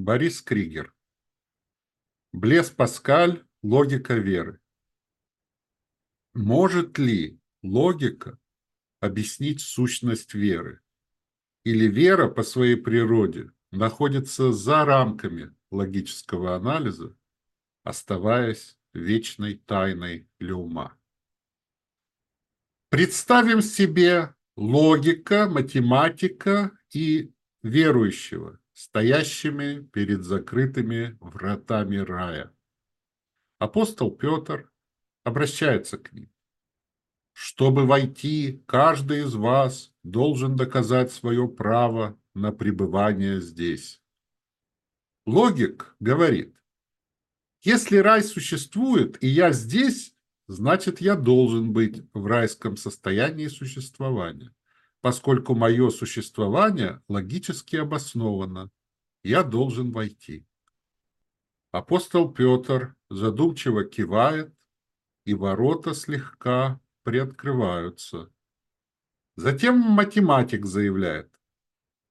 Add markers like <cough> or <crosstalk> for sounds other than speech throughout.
Борис Кригер. Блес Паскаль. Логика веры. Может ли логика объяснить сущность веры? Или вера по своей природе находится за рамками логического анализа, оставаясь вечной тайной для ума? Представим себе логика, математика и верующего, стоящими перед закрытыми вратами рая. Апостол Петр обращается к ним. Чтобы войти, каждый из вас должен доказать свое право на пребывание здесь. Логик говорит, если рай существует, и я здесь, значит, я должен быть в райском состоянии существования, поскольку мое существование логически обосновано. Я должен войти. Апостол Петр задумчиво кивает, и ворота слегка приоткрываются. Затем математик заявляет,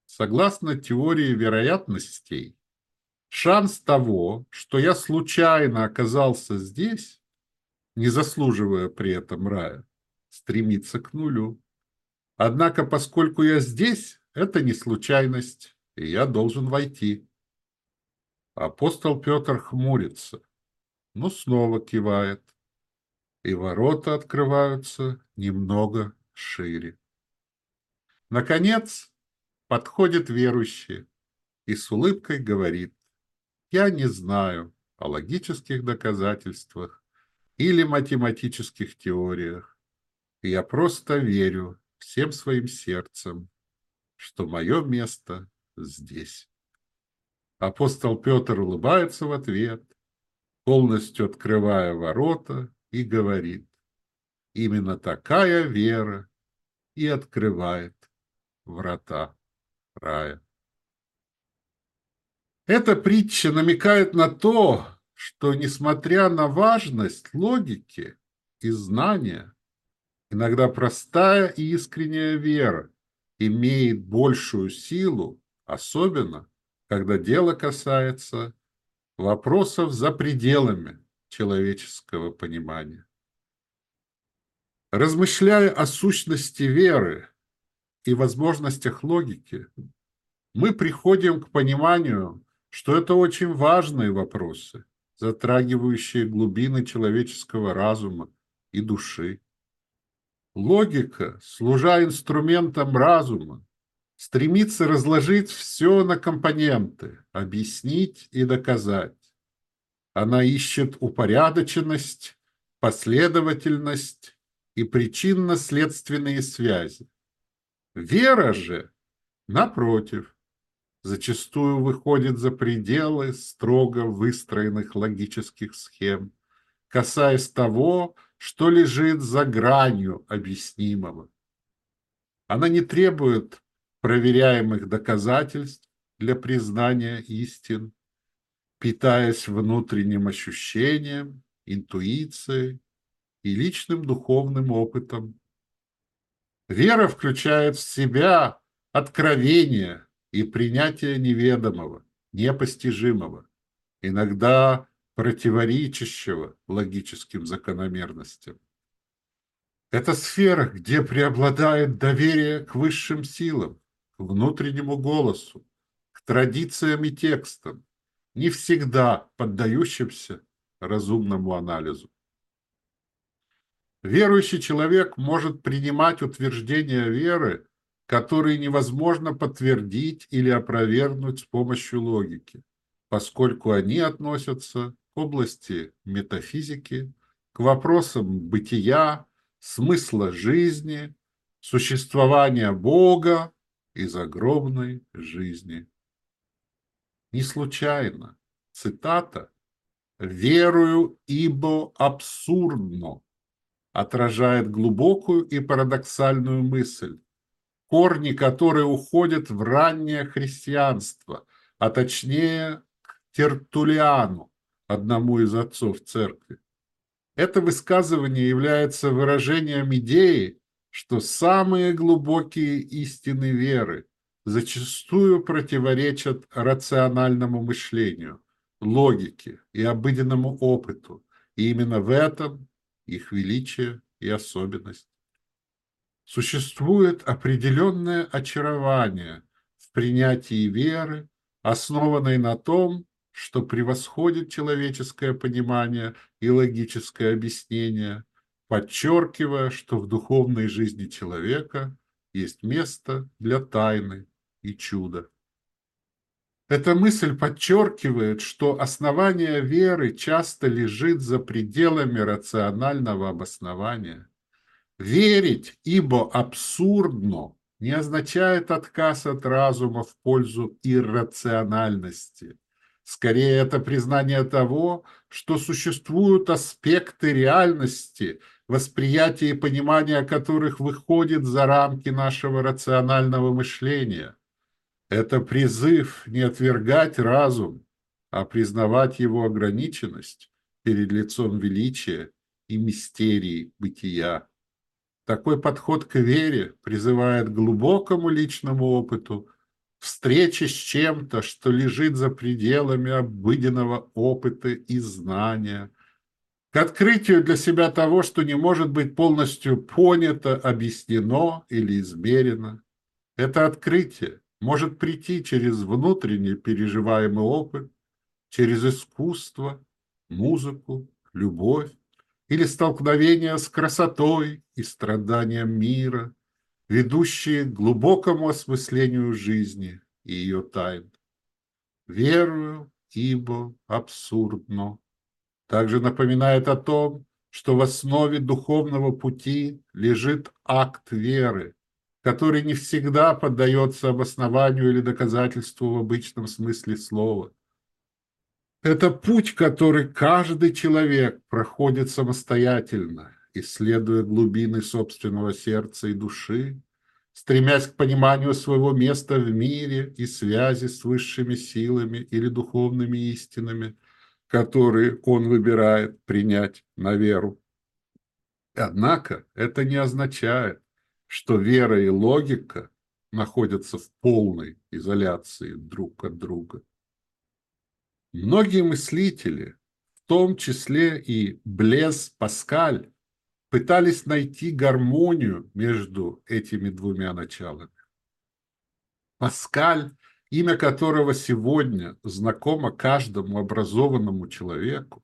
согласно теории вероятностей, шанс того, что я случайно оказался здесь, не заслуживая при этом рая, стремится к нулю. Однако, поскольку я здесь, это не случайность, и я должен войти. Апостол Петр хмурится, но снова кивает, и ворота открываются немного шире. Наконец, подходит верующий и с улыбкой говорит, «Я не знаю о логических доказательствах или математических теориях, я просто верю всем своим сердцем, что мое место здесь. Апостол Петр улыбается в ответ, полностью открывая ворота, и говорит, именно такая вера и открывает врата рая. Эта притча намекает на то, что, несмотря на важность логики и знания, Иногда простая и искренняя вера имеет большую силу, особенно когда дело касается вопросов за пределами человеческого понимания. Размышляя о сущности веры и возможностях логики, мы приходим к пониманию, что это очень важные вопросы, затрагивающие глубины человеческого разума и души. Логика, служа инструментом разума, стремится разложить все на компоненты, объяснить и доказать. Она ищет упорядоченность, последовательность и причинно-следственные связи. Вера же, напротив, зачастую выходит за пределы строго выстроенных логических схем, касаясь того, что лежит за гранью объяснимого. Она не требует проверяемых доказательств для признания истин, питаясь внутренним ощущением, интуицией и личным духовным опытом. Вера включает в себя откровение и принятие неведомого, непостижимого, иногда противоречащего логическим закономерностям. Это сфера, где преобладает доверие к высшим силам, к внутреннему голосу, к традициям и текстам, не всегда поддающимся разумному анализу. Верующий человек может принимать утверждения веры, которые невозможно подтвердить или опровергнуть с помощью логики, поскольку они относятся области метафизики, к вопросам бытия, смысла жизни, существования Бога и загробной жизни. Не случайно цитата «верую, ибо абсурдно» отражает глубокую и парадоксальную мысль, корни которой уходят в раннее христианство, а точнее к Тертулиану, одному из отцов церкви. Это высказывание является выражением идеи, что самые глубокие истины веры зачастую противоречат рациональному мышлению, логике и обыденному опыту, и именно в этом их величие и особенность. Существует определенное очарование в принятии веры, основанной на том, что превосходит человеческое понимание и логическое объяснение, подчеркивая, что в духовной жизни человека есть место для тайны и чуда. Эта мысль подчеркивает, что основание веры часто лежит за пределами рационального обоснования. Верить, ибо абсурдно, не означает отказ от разума в пользу иррациональности. Скорее, это признание того, что существуют аспекты реальности, восприятие и понимание которых выходит за рамки нашего рационального мышления. Это призыв не отвергать разум, а признавать его ограниченность перед лицом величия и мистерии бытия. Такой подход к вере призывает к глубокому личному опыту, встречи с чем-то, что лежит за пределами обыденного опыта и знания, к открытию для себя того, что не может быть полностью понято, объяснено или измерено. Это открытие может прийти через внутренний переживаемый опыт, через искусство, музыку, любовь или столкновение с красотой и страданием мира, ведущие к глубокому осмыслению жизни и ее тайн. Верую, ибо абсурдно. Также напоминает о том, что в основе духовного пути лежит акт веры, который не всегда поддается обоснованию или доказательству в обычном смысле слова. Это путь, который каждый человек проходит самостоятельно, исследуя глубины собственного сердца и души, стремясь к пониманию своего места в мире и связи с высшими силами или духовными истинами, которые он выбирает принять на веру. Однако это не означает, что вера и логика находятся в полной изоляции друг от друга. Многие мыслители, в том числе и Блез Паскаль, пытались найти гармонию между этими двумя началами. Паскаль, имя которого сегодня знакомо каждому образованному человеку,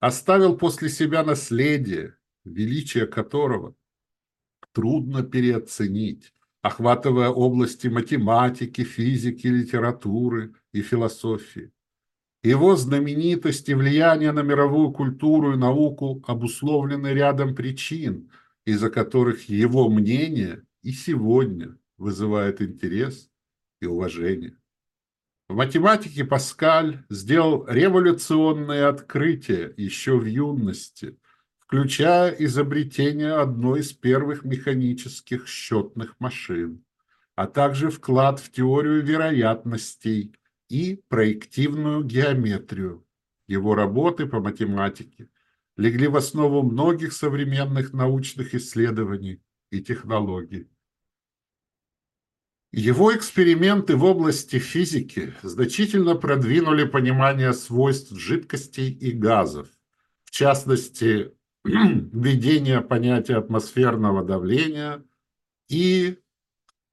оставил после себя наследие, величие которого трудно переоценить, охватывая области математики, физики, литературы и философии. Его знаменитость и влияние на мировую культуру и науку обусловлены рядом причин, из-за которых его мнение и сегодня вызывает интерес и уважение. В математике Паскаль сделал революционное открытие еще в юности, включая изобретение одной из первых механических счетных машин, а также вклад в теорию вероятностей и проективную геометрию. Его работы по математике легли в основу многих современных научных исследований и технологий. Его эксперименты в области физики значительно продвинули понимание свойств жидкостей и газов, в частности, <clears throat> введение понятия атмосферного давления и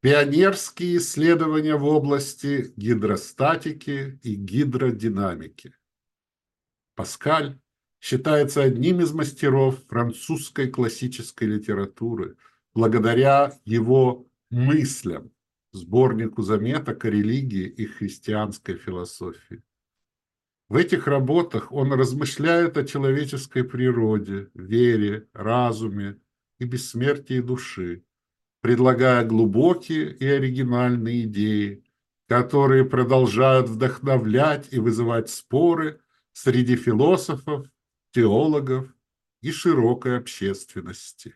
пионерские исследования в области гидростатики и гидродинамики. Паскаль считается одним из мастеров французской классической литературы благодаря его мыслям, сборнику заметок о религии и христианской философии. В этих работах он размышляет о человеческой природе, вере, разуме и бессмертии души, предлагая глубокие и оригинальные идеи, которые продолжают вдохновлять и вызывать споры среди философов, теологов и широкой общественности.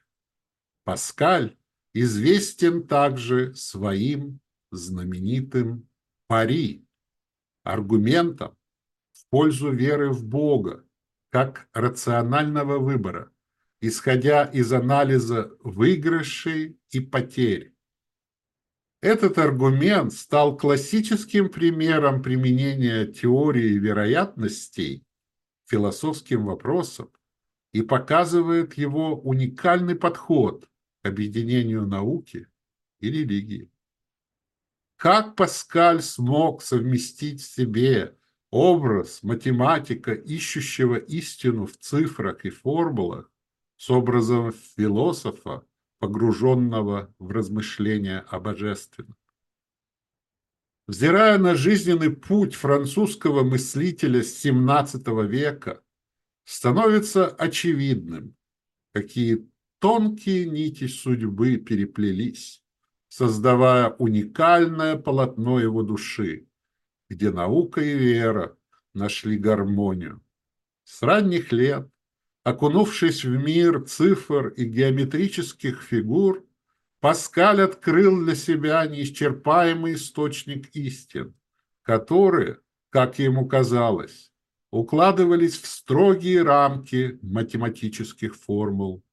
Паскаль известен также своим знаменитым пари, аргументом, пользу веры в Бога как рационального выбора, исходя из анализа выигрышей и потерь. Этот аргумент стал классическим примером применения теории вероятностей философским вопросам и показывает его уникальный подход к объединению науки и религии. Как Паскаль смог совместить в себе образ математика, ищущего истину в цифрах и формулах, с образом философа, погруженного в размышления о божественном. Взирая на жизненный путь французского мыслителя XVII века, становится очевидным, какие тонкие нити судьбы переплелись, создавая уникальное полотно его души, где наука и вера нашли гармонию. С ранних лет, окунувшись в мир цифр и геометрических фигур, Паскаль открыл для себя неисчерпаемый источник истин, которые, как ему казалось, укладывались в строгие рамки математических формул.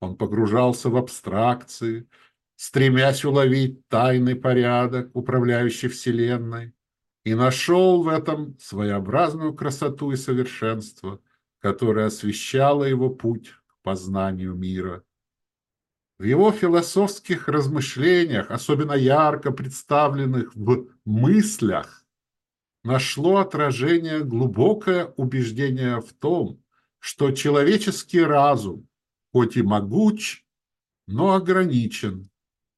Он погружался в абстракции, стремясь уловить тайный порядок, управляющий Вселенной, и нашел в этом своеобразную красоту и совершенство, которое освещало его путь к познанию мира. В его философских размышлениях, особенно ярко представленных в мыслях, нашло отражение глубокое убеждение в том, что человеческий разум, хоть и могуч, но ограничен,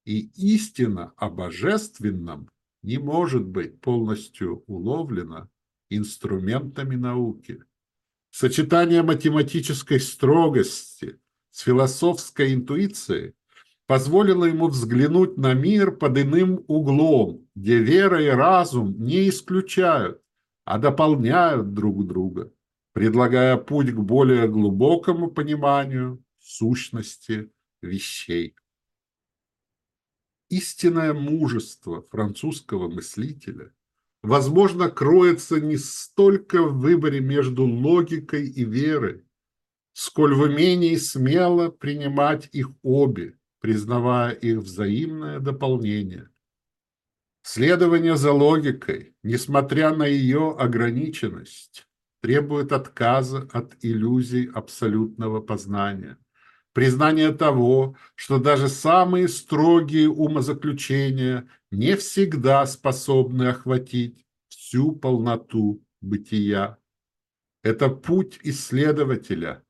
и истина о божественном не может быть полностью уловлена инструментами науки. Сочетание математической строгости с философской интуицией позволило ему взглянуть на мир под иным углом, где вера и разум не исключают, а дополняют друг друга, предлагая путь к более глубокому пониманию сущности вещей. Истинное мужество французского мыслителя, возможно, кроется не столько в выборе между логикой и верой, сколь в умении смело принимать их обе – признавая их взаимное дополнение. Следование за логикой, несмотря на ее ограниченность, требует отказа от иллюзий абсолютного познания, признание того, что даже самые строгие умозаключения не всегда способны охватить всю полноту бытия. Это путь исследователя,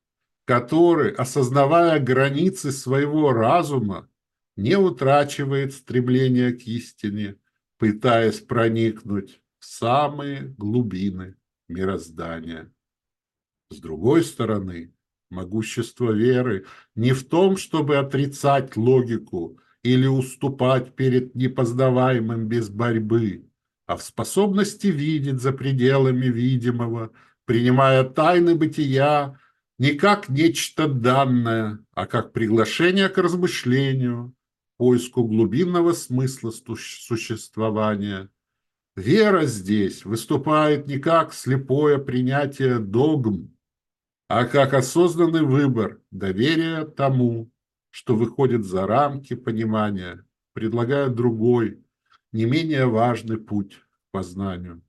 который, осознавая границы своего разума, не утрачивает стремление к истине, пытаясь проникнуть в самые глубины мироздания. С другой стороны, могущество веры не в том, чтобы отрицать логику или уступать перед непознаваемым без борьбы, а в способности видеть за пределами видимого, принимая тайны бытия не как нечто данное, а как приглашение к размышлению, поиску глубинного смысла существования. Вера здесь выступает не как слепое принятие догм, а как осознанный выбор доверия тому, что выходит за рамки понимания, предлагая другой, не менее важный путь к познанию.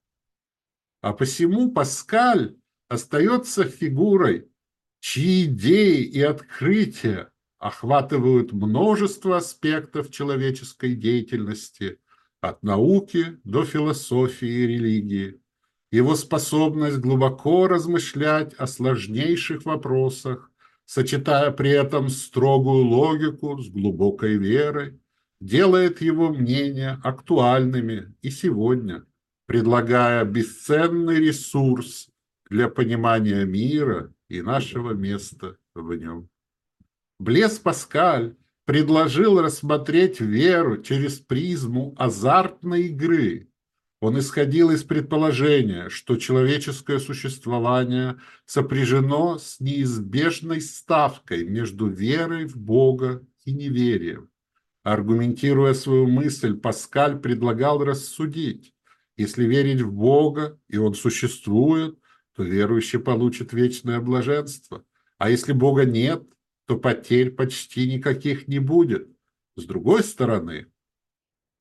А посему Паскаль остается фигурой, чьи идеи и открытия охватывают множество аспектов человеческой деятельности, от науки до философии и религии. Его способность глубоко размышлять о сложнейших вопросах, сочетая при этом строгую логику с глубокой верой, делает его мнения актуальными и сегодня, предлагая бесценный ресурс для понимания мира и нашего места в нем. Блес Паскаль предложил рассмотреть веру через призму азартной игры. Он исходил из предположения, что человеческое существование сопряжено с неизбежной ставкой между верой в Бога и неверием. Аргументируя свою мысль, Паскаль предлагал рассудить, если верить в Бога, и Он существует, то верующий получит вечное блаженство. А если Бога нет, то потерь почти никаких не будет. С другой стороны,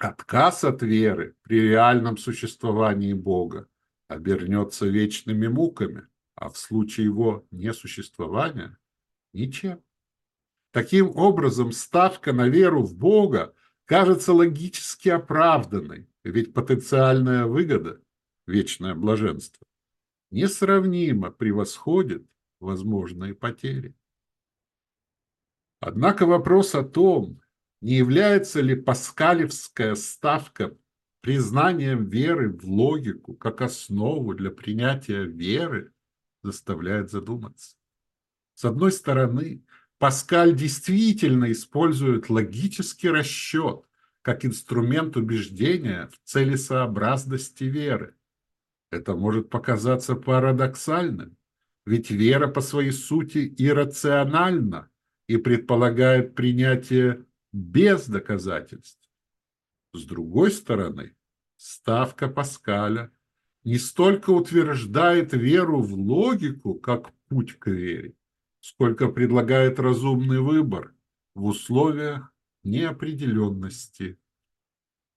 Отказ от веры при реальном существовании Бога обернется вечными муками, а в случае его несуществования – ничем. Таким образом, ставка на веру в Бога кажется логически оправданной, ведь потенциальная выгода – вечное блаженство – несравнимо превосходит возможные потери. Однако вопрос о том, не является ли паскалевская ставка признанием веры в логику как основу для принятия веры, заставляет задуматься. С одной стороны, Паскаль действительно использует логический расчет как инструмент убеждения в целесообразности веры. Это может показаться парадоксальным, ведь вера по своей сути иррациональна и предполагает принятие без доказательств. С другой стороны, ставка Паскаля не столько утверждает веру в логику, как путь к вере, сколько предлагает разумный выбор в условиях неопределенности.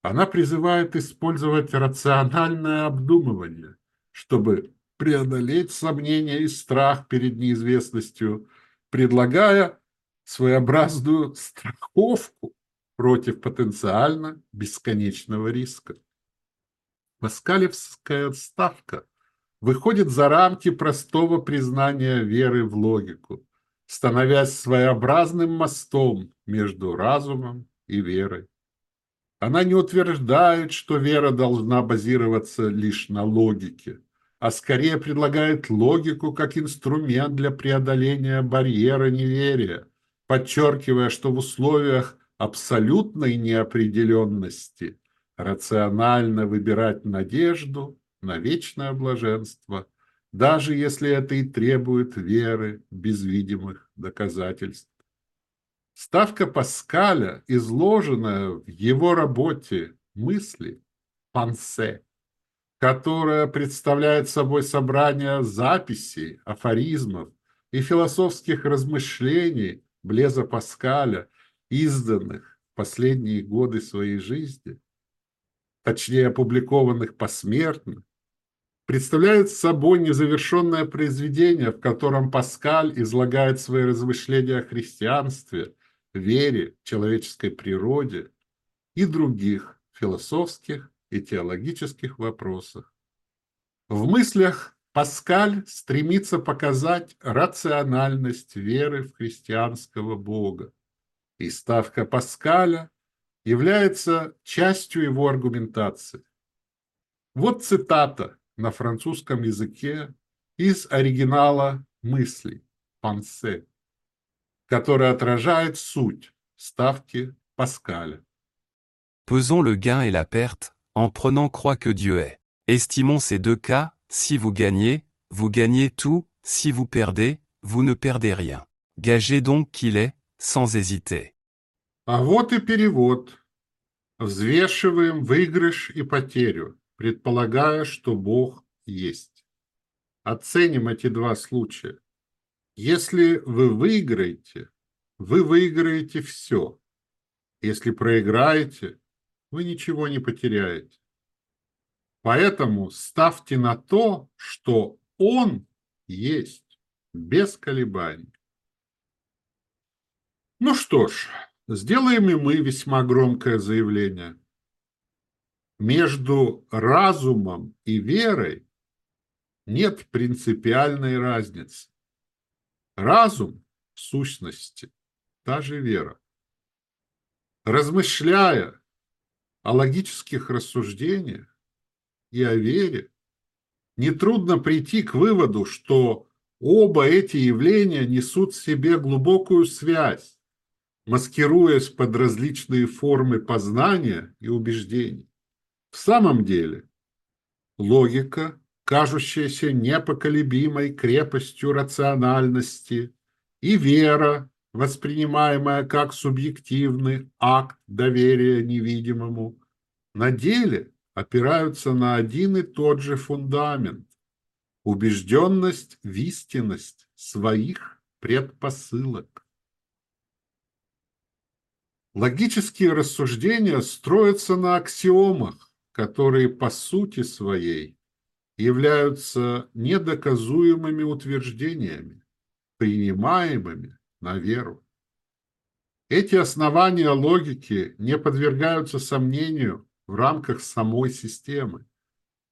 Она призывает использовать рациональное обдумывание, чтобы преодолеть сомнения и страх перед неизвестностью, предлагая своеобразную страховку против потенциально бесконечного риска. Паскалевская ставка выходит за рамки простого признания веры в логику, становясь своеобразным мостом между разумом и верой. Она не утверждает, что вера должна базироваться лишь на логике, а скорее предлагает логику как инструмент для преодоления барьера неверия, подчеркивая, что в условиях абсолютной неопределенности рационально выбирать надежду на вечное блаженство, даже если это и требует веры без видимых доказательств. Ставка Паскаля, изложенная в его работе «Мысли» «Пансе», которая представляет собой собрание записей, афоризмов и философских размышлений Блеза Паскаля, изданных в последние годы своей жизни, точнее опубликованных посмертно, представляет собой незавершенное произведение, в котором Паскаль излагает свои размышления о христианстве, вере, человеческой природе и других философских и теологических вопросах. В мыслях Паскаль стремится показать рациональность веры в христианского Бога. И ставка Паскаля является частью его аргументации. Вот цитата на французском языке из оригинала мыслей «Пансе», которая отражает суть ставки Паскаля. Pesons le gain et la perte, en prenant croix que Dieu est. Estimons ces deux cas, Si vous gagnez, vous gagnez tout, si vous perdez, vous ne perdez rien. Gagez donc qu'il est, sans hésiter. А вот и перевод. Взвешиваем выигрыш и потерю, предполагая, что Бог есть. Оценим эти два случая. Если вы выиграете, вы выиграете все. Если проиграете, вы ничего не потеряете. Поэтому ставьте на то, что он есть, без колебаний. Ну что ж, сделаем и мы весьма громкое заявление. Между разумом и верой нет принципиальной разницы. Разум, в сущности, та же вера. Размышляя о логических рассуждениях, и о вере, нетрудно прийти к выводу, что оба эти явления несут в себе глубокую связь, маскируясь под различные формы познания и убеждений. В самом деле, логика, кажущаяся непоколебимой крепостью рациональности, и вера, воспринимаемая как субъективный акт доверия невидимому, на деле опираются на один и тот же фундамент – убежденность в истинность своих предпосылок. Логические рассуждения строятся на аксиомах, которые по сути своей являются недоказуемыми утверждениями, принимаемыми на веру. Эти основания логики не подвергаются сомнению в рамках самой системы.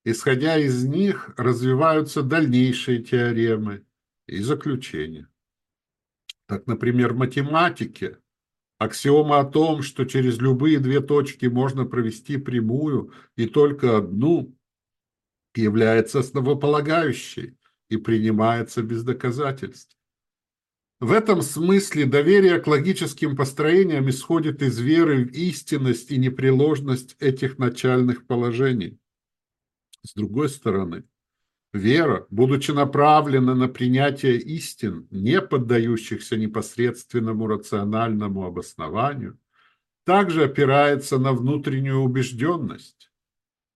Исходя из них, развиваются дальнейшие теоремы и заключения. Так, например, в математике аксиома о том, что через любые две точки можно провести прямую и только одну, является основополагающей и принимается без доказательств. В этом смысле доверие к логическим построениям исходит из веры в истинность и непреложность этих начальных положений. С другой стороны, вера, будучи направлена на принятие истин, не поддающихся непосредственному рациональному обоснованию, также опирается на внутреннюю убежденность.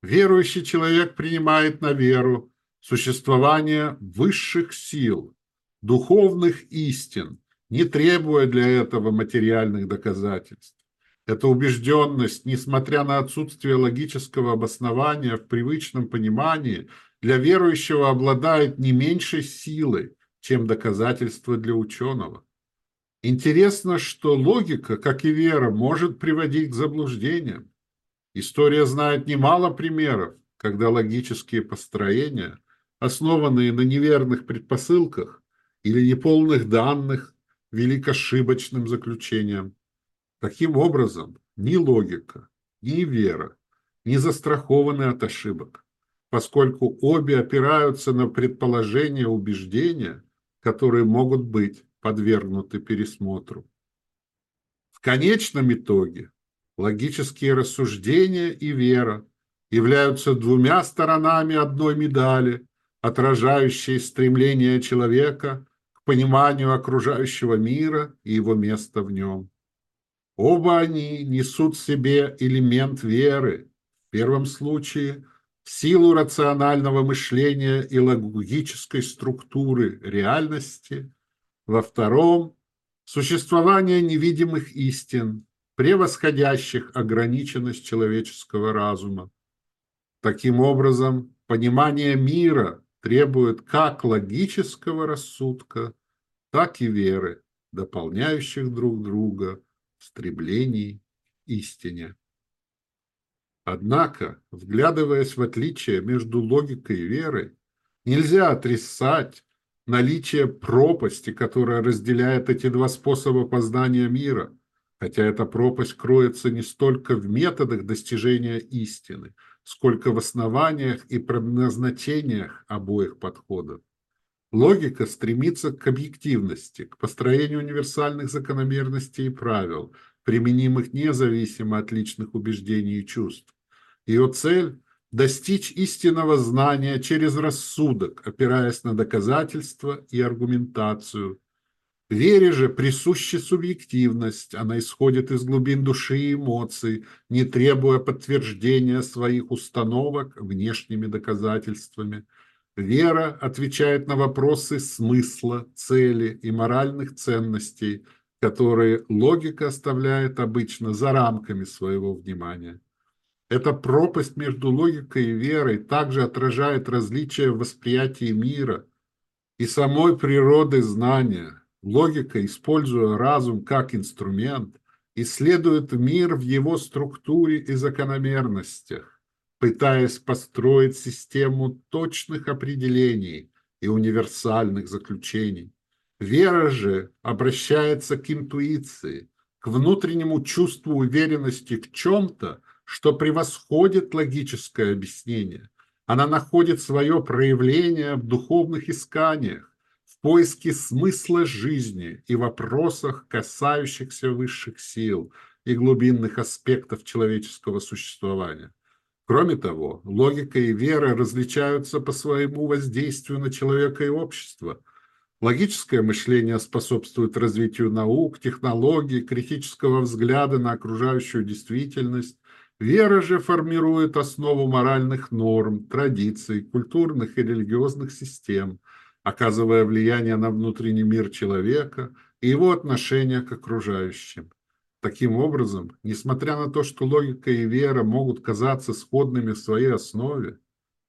Верующий человек принимает на веру существование высших сил, духовных истин, не требуя для этого материальных доказательств. Эта убежденность, несмотря на отсутствие логического обоснования в привычном понимании, для верующего обладает не меньшей силой, чем доказательство для ученого. Интересно, что логика, как и вера, может приводить к заблуждениям. История знает немало примеров, когда логические построения, основанные на неверных предпосылках, или неполных данных вели к ошибочным заключениям. Таким образом, ни логика, ни вера не застрахованы от ошибок, поскольку обе опираются на предположения, убеждения, которые могут быть подвергнуты пересмотру. В конечном итоге логические рассуждения и вера являются двумя сторонами одной медали, отражающей стремление человека пониманию окружающего мира и его места в нем. Оба они несут в себе элемент веры, в первом случае в силу рационального мышления и логической структуры реальности, во втором – существование невидимых истин, превосходящих ограниченность человеческого разума. Таким образом, понимание мира требует как логического рассудка, так и веры, дополняющих друг друга в стремлении истине. Однако, вглядываясь в отличие между логикой и верой, нельзя отрицать наличие пропасти, которая разделяет эти два способа познания мира, хотя эта пропасть кроется не столько в методах достижения истины – сколько в основаниях и предназначениях обоих подходов. Логика стремится к объективности, к построению универсальных закономерностей и правил, применимых независимо от личных убеждений и чувств. Ее цель – достичь истинного знания через рассудок, опираясь на доказательства и аргументацию, Вере же присуща субъективность, она исходит из глубин души и эмоций, не требуя подтверждения своих установок внешними доказательствами. Вера отвечает на вопросы смысла, цели и моральных ценностей, которые логика оставляет обычно за рамками своего внимания. Эта пропасть между логикой и верой также отражает различия в восприятии мира и самой природы знания – Логика, используя разум как инструмент, исследует мир в его структуре и закономерностях, пытаясь построить систему точных определений и универсальных заключений. Вера же обращается к интуиции, к внутреннему чувству уверенности в чем-то, что превосходит логическое объяснение. Она находит свое проявление в духовных исканиях, поиске смысла жизни и вопросах, касающихся высших сил и глубинных аспектов человеческого существования. Кроме того, логика и вера различаются по своему воздействию на человека и общество. Логическое мышление способствует развитию наук, технологий, критического взгляда на окружающую действительность. Вера же формирует основу моральных норм, традиций, культурных и религиозных систем – оказывая влияние на внутренний мир человека и его отношение к окружающим. Таким образом, несмотря на то, что логика и вера могут казаться сходными в своей основе,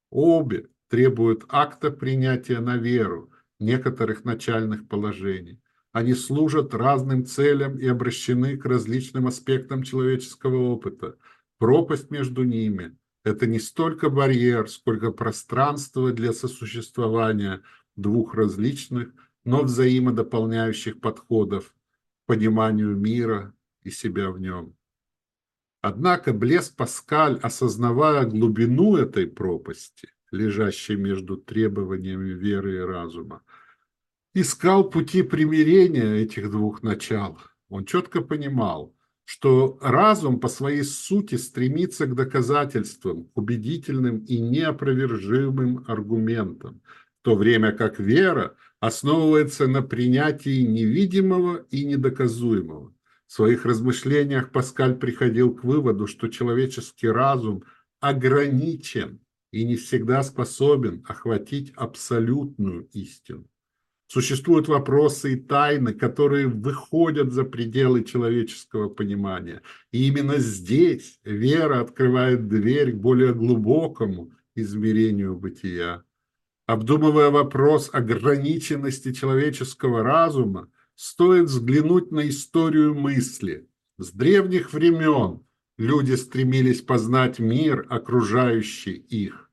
обе требуют акта принятия на веру некоторых начальных положений. Они служат разным целям и обращены к различным аспектам человеческого опыта. Пропасть между ними – это не столько барьер, сколько пространство для сосуществования двух различных, но взаимодополняющих подходов к пониманию мира и себя в нем. Однако Блес Паскаль, осознавая глубину этой пропасти, лежащей между требованиями веры и разума, искал пути примирения этих двух начал. Он четко понимал, что разум по своей сути стремится к доказательствам, убедительным и неопровержимым аргументам, в то время как вера основывается на принятии невидимого и недоказуемого. В своих размышлениях Паскаль приходил к выводу, что человеческий разум ограничен и не всегда способен охватить абсолютную истину. Существуют вопросы и тайны, которые выходят за пределы человеческого понимания. И именно здесь вера открывает дверь к более глубокому измерению бытия. Обдумывая вопрос ограниченности человеческого разума, стоит взглянуть на историю мысли. С древних времен люди стремились познать мир, окружающий их,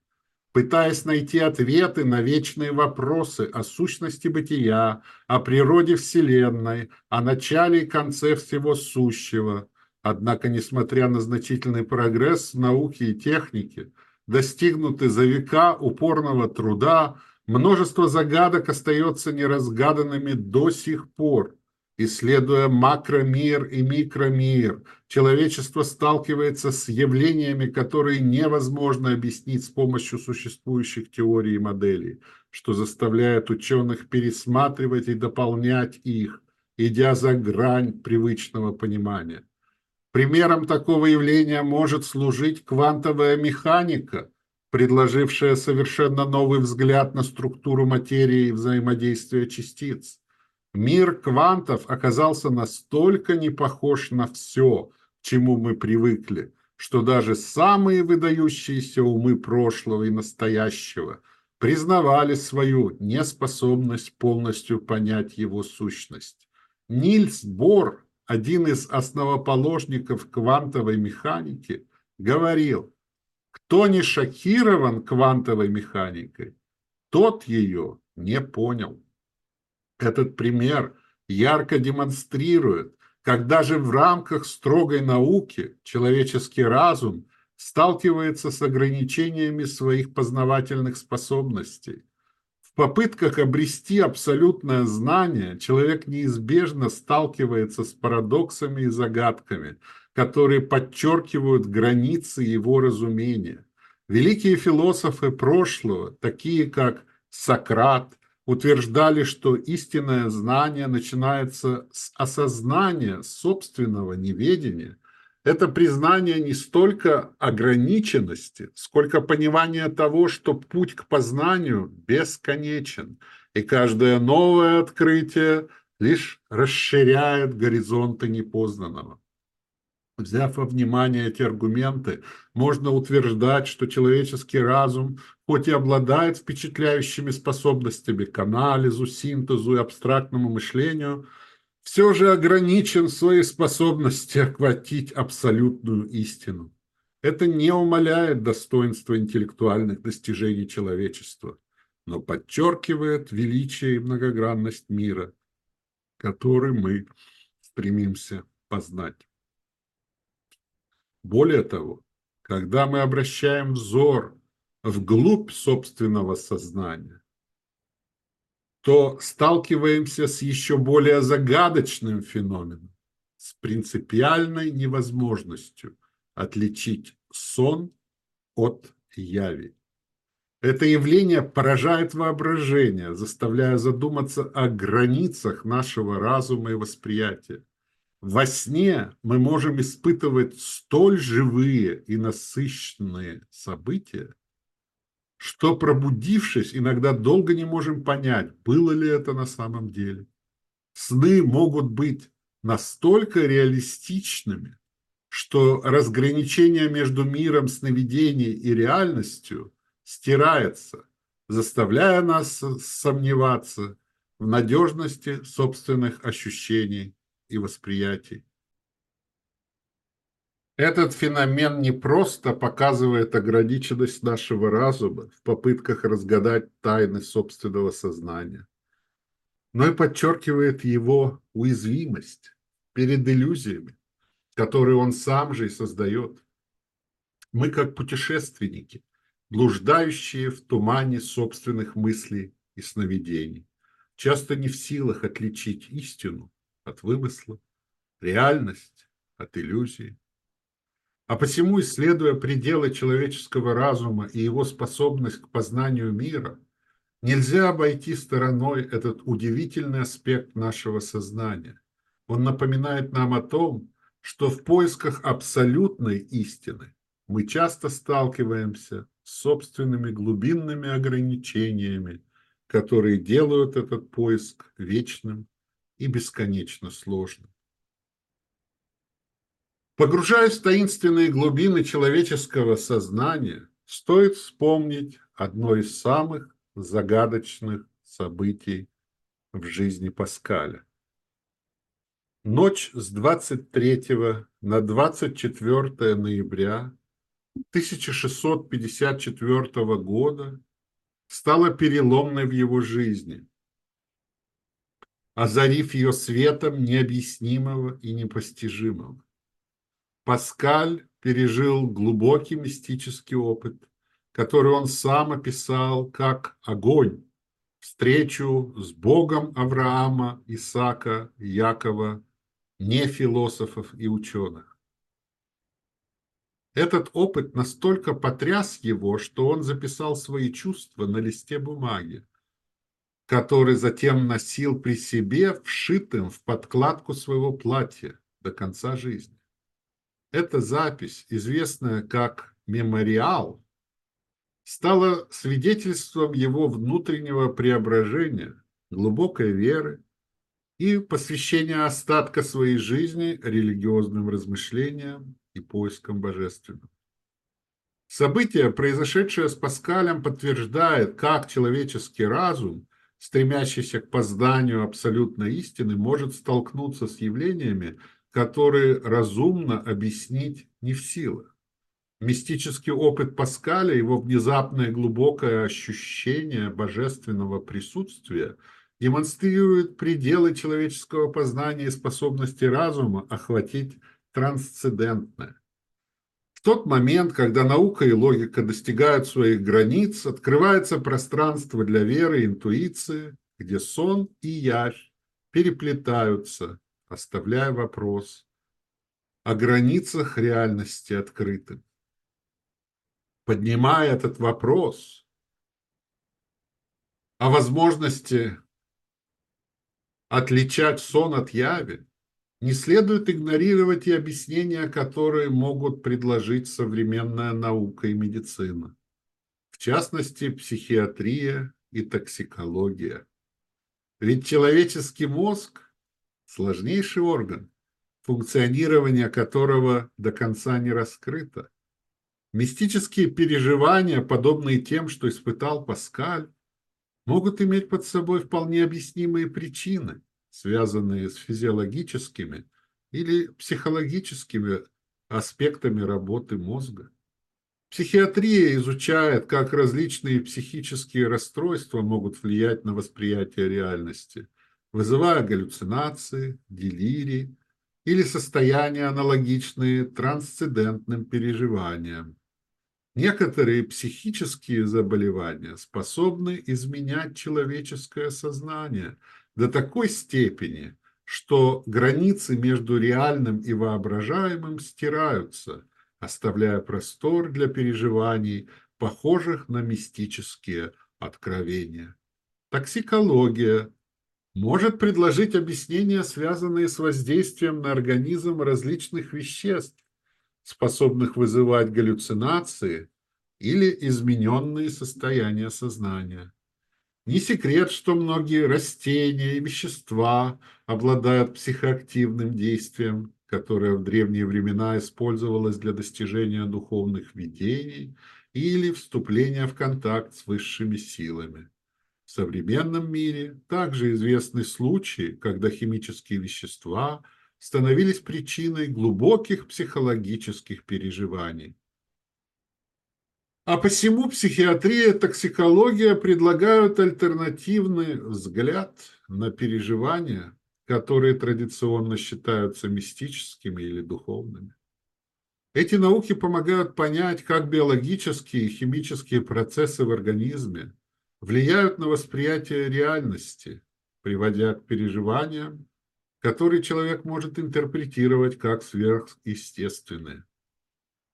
пытаясь найти ответы на вечные вопросы о сущности бытия, о природе Вселенной, о начале и конце всего сущего. Однако, несмотря на значительный прогресс в науке и технике, достигнутый за века упорного труда, Множество загадок остается неразгаданными до сих пор. Исследуя макромир и микромир, человечество сталкивается с явлениями, которые невозможно объяснить с помощью существующих теорий и моделей, что заставляет ученых пересматривать и дополнять их, идя за грань привычного понимания. Примером такого явления может служить квантовая механика – предложившая совершенно новый взгляд на структуру материи и взаимодействия частиц. Мир квантов оказался настолько не похож на все, к чему мы привыкли, что даже самые выдающиеся умы прошлого и настоящего признавали свою неспособность полностью понять его сущность. Нильс Бор, один из основоположников квантовой механики, говорил – кто не шокирован квантовой механикой, тот ее не понял. Этот пример ярко демонстрирует, как даже в рамках строгой науки человеческий разум сталкивается с ограничениями своих познавательных способностей. В попытках обрести абсолютное знание человек неизбежно сталкивается с парадоксами и загадками – которые подчеркивают границы его разумения. Великие философы прошлого, такие как Сократ, утверждали, что истинное знание начинается с осознания собственного неведения. Это признание не столько ограниченности, сколько понимание того, что путь к познанию бесконечен, и каждое новое открытие лишь расширяет горизонты непознанного. Взяв во внимание эти аргументы, можно утверждать, что человеческий разум, хоть и обладает впечатляющими способностями к анализу, синтезу и абстрактному мышлению, все же ограничен в своей способности охватить абсолютную истину. Это не умаляет достоинства интеллектуальных достижений человечества, но подчеркивает величие и многогранность мира, который мы стремимся познать. Более того, когда мы обращаем взор вглубь собственного сознания, то сталкиваемся с еще более загадочным феноменом, с принципиальной невозможностью отличить сон от яви. Это явление поражает воображение, заставляя задуматься о границах нашего разума и восприятия. Во сне мы можем испытывать столь живые и насыщенные события, что, пробудившись, иногда долго не можем понять, было ли это на самом деле. Сны могут быть настолько реалистичными, что разграничение между миром сновидений и реальностью стирается, заставляя нас сомневаться в надежности собственных ощущений и восприятий. Этот феномен не просто показывает ограниченность нашего разума в попытках разгадать тайны собственного сознания, но и подчеркивает его уязвимость перед иллюзиями, которые он сам же и создает. Мы как путешественники, блуждающие в тумане собственных мыслей и сновидений, часто не в силах отличить истину от вымысла, реальность от иллюзии. А посему, исследуя пределы человеческого разума и его способность к познанию мира, нельзя обойти стороной этот удивительный аспект нашего сознания. Он напоминает нам о том, что в поисках абсолютной истины мы часто сталкиваемся с собственными глубинными ограничениями, которые делают этот поиск вечным и бесконечно сложным. Погружаясь в таинственные глубины человеческого сознания, стоит вспомнить одно из самых загадочных событий в жизни Паскаля. Ночь с 23 на 24 ноября 1654 года стала переломной в его жизни, озарив ее светом необъяснимого и непостижимого. Паскаль пережил глубокий мистический опыт, который он сам описал как огонь, встречу с Богом Авраама, Исаака, Якова, не философов и ученых. Этот опыт настолько потряс его, что он записал свои чувства на листе бумаги, который затем носил при себе вшитым в подкладку своего платья до конца жизни. Эта запись, известная как «Мемориал», стала свидетельством его внутреннего преображения, глубокой веры и посвящения остатка своей жизни религиозным размышлениям и поискам божественного. Событие, произошедшее с Паскалем, подтверждает, как человеческий разум, стремящийся к позданию абсолютной истины, может столкнуться с явлениями, которые разумно объяснить не в силах. Мистический опыт Паскаля, его внезапное глубокое ощущение божественного присутствия демонстрирует пределы человеческого познания и способности разума охватить трансцендентное. Тот момент, когда наука и логика достигают своих границ, открывается пространство для веры и интуиции, где сон и явь переплетаются, оставляя вопрос о границах реальности открытым. Поднимая этот вопрос о возможности отличать сон от яви, не следует игнорировать и объяснения, которые могут предложить современная наука и медицина, в частности, психиатрия и токсикология. Ведь человеческий мозг сложнейший орган, функционирование которого до конца не раскрыто. Мистические переживания, подобные тем, что испытал Паскаль, могут иметь под собой вполне объяснимые причины, связанные с физиологическими или психологическими аспектами работы мозга. Психиатрия изучает, как различные психические расстройства могут влиять на восприятие реальности, вызывая галлюцинации, делирии или состояния, аналогичные трансцендентным переживаниям. Некоторые психические заболевания способны изменять человеческое сознание до такой степени, что границы между реальным и воображаемым стираются, оставляя простор для переживаний, похожих на мистические откровения. Токсикология может предложить объяснения, связанные с воздействием на организм различных веществ, способных вызывать галлюцинации или измененные состояния сознания. Не секрет, что многие растения и вещества обладают психоактивным действием, которое в древние времена использовалось для достижения духовных видений или вступления в контакт с высшими силами. В современном мире также известны случаи, когда химические вещества становились причиной глубоких психологических переживаний. А посему психиатрия токсикология предлагают альтернативный взгляд на переживания, которые традиционно считаются мистическими или духовными. Эти науки помогают понять, как биологические и химические процессы в организме влияют на восприятие реальности, приводя к переживаниям, которые человек может интерпретировать как сверхъестественные.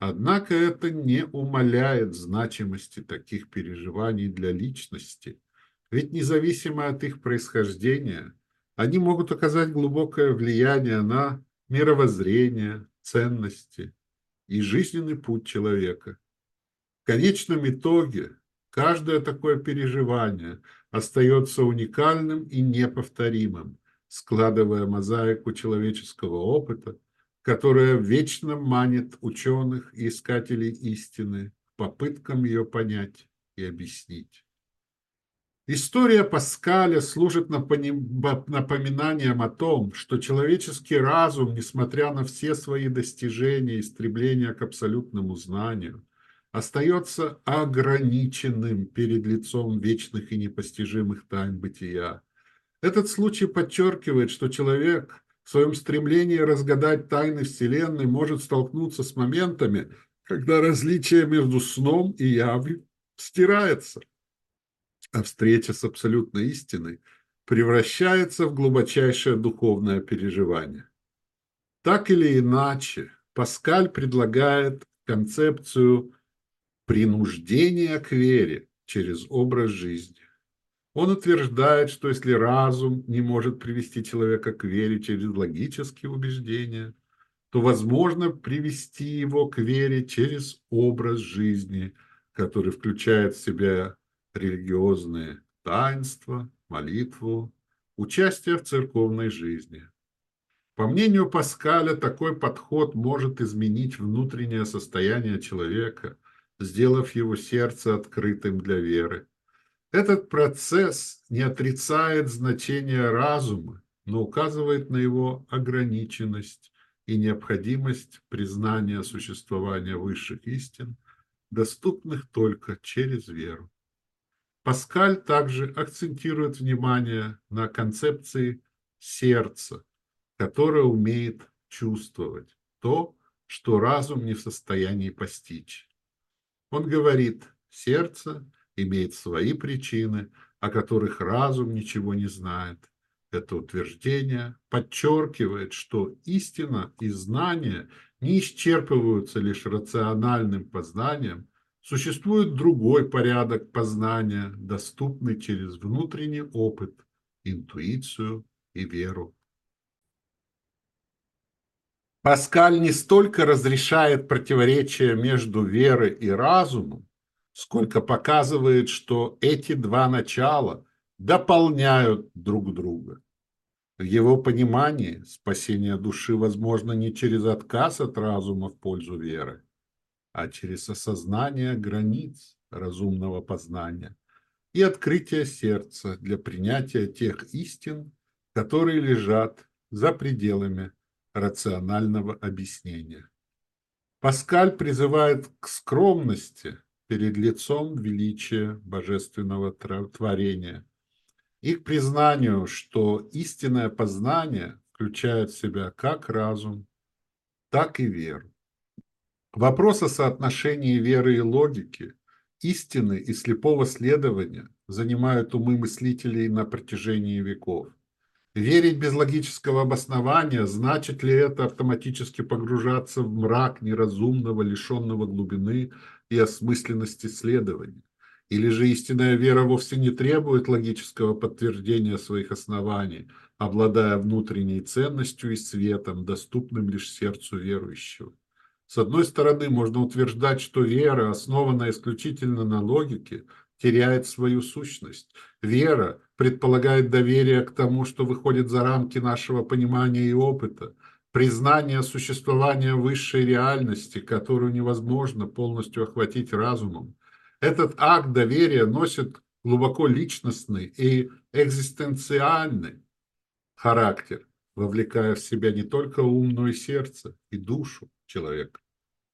Однако это не умаляет значимости таких переживаний для личности, ведь независимо от их происхождения, они могут оказать глубокое влияние на мировоззрение, ценности и жизненный путь человека. В конечном итоге каждое такое переживание остается уникальным и неповторимым, складывая мозаику человеческого опыта – которая вечно манит ученых и искателей истины к попыткам ее понять и объяснить. История Паскаля служит напоминанием о том, что человеческий разум, несмотря на все свои достижения и стремления к абсолютному знанию, остается ограниченным перед лицом вечных и непостижимых тайн бытия. Этот случай подчеркивает, что человек в своем стремлении разгадать тайны Вселенной может столкнуться с моментами, когда различие между сном и явью стирается, а встреча с абсолютной истиной превращается в глубочайшее духовное переживание. Так или иначе, Паскаль предлагает концепцию принуждения к вере через образ жизни. Он утверждает, что если разум не может привести человека к вере через логические убеждения, то возможно привести его к вере через образ жизни, который включает в себя религиозные таинства, молитву, участие в церковной жизни. По мнению Паскаля, такой подход может изменить внутреннее состояние человека, сделав его сердце открытым для веры. Этот процесс не отрицает значение разума, но указывает на его ограниченность и необходимость признания существования высших истин, доступных только через веру. Паскаль также акцентирует внимание на концепции сердца, которое умеет чувствовать то, что разум не в состоянии постичь. Он говорит, сердце – имеет свои причины, о которых разум ничего не знает. Это утверждение подчеркивает, что истина и знание не исчерпываются лишь рациональным познанием, существует другой порядок познания, доступный через внутренний опыт, интуицию и веру. Паскаль не столько разрешает противоречия между верой и разумом, сколько показывает, что эти два начала дополняют друг друга. В его понимании спасение души возможно не через отказ от разума в пользу веры, а через осознание границ разумного познания и открытие сердца для принятия тех истин, которые лежат за пределами рационального объяснения. Паскаль призывает к скромности перед лицом величия божественного творения. Их признанию, что истинное познание включает в себя как разум, так и веру. Вопрос о соотношении веры и логики, истины и слепого следования занимают умы мыслителей на протяжении веков. Верить без логического обоснования, значит ли это автоматически погружаться в мрак неразумного, лишенного глубины и осмысленности следования? Или же истинная вера вовсе не требует логического подтверждения своих оснований, обладая внутренней ценностью и светом, доступным лишь сердцу верующего? С одной стороны, можно утверждать, что вера, основанная исключительно на логике, теряет свою сущность. Вера предполагает доверие к тому, что выходит за рамки нашего понимания и опыта, признание существования высшей реальности, которую невозможно полностью охватить разумом. Этот акт доверия носит глубоко личностный и экзистенциальный характер, вовлекая в себя не только ум, но и сердце и душу человека.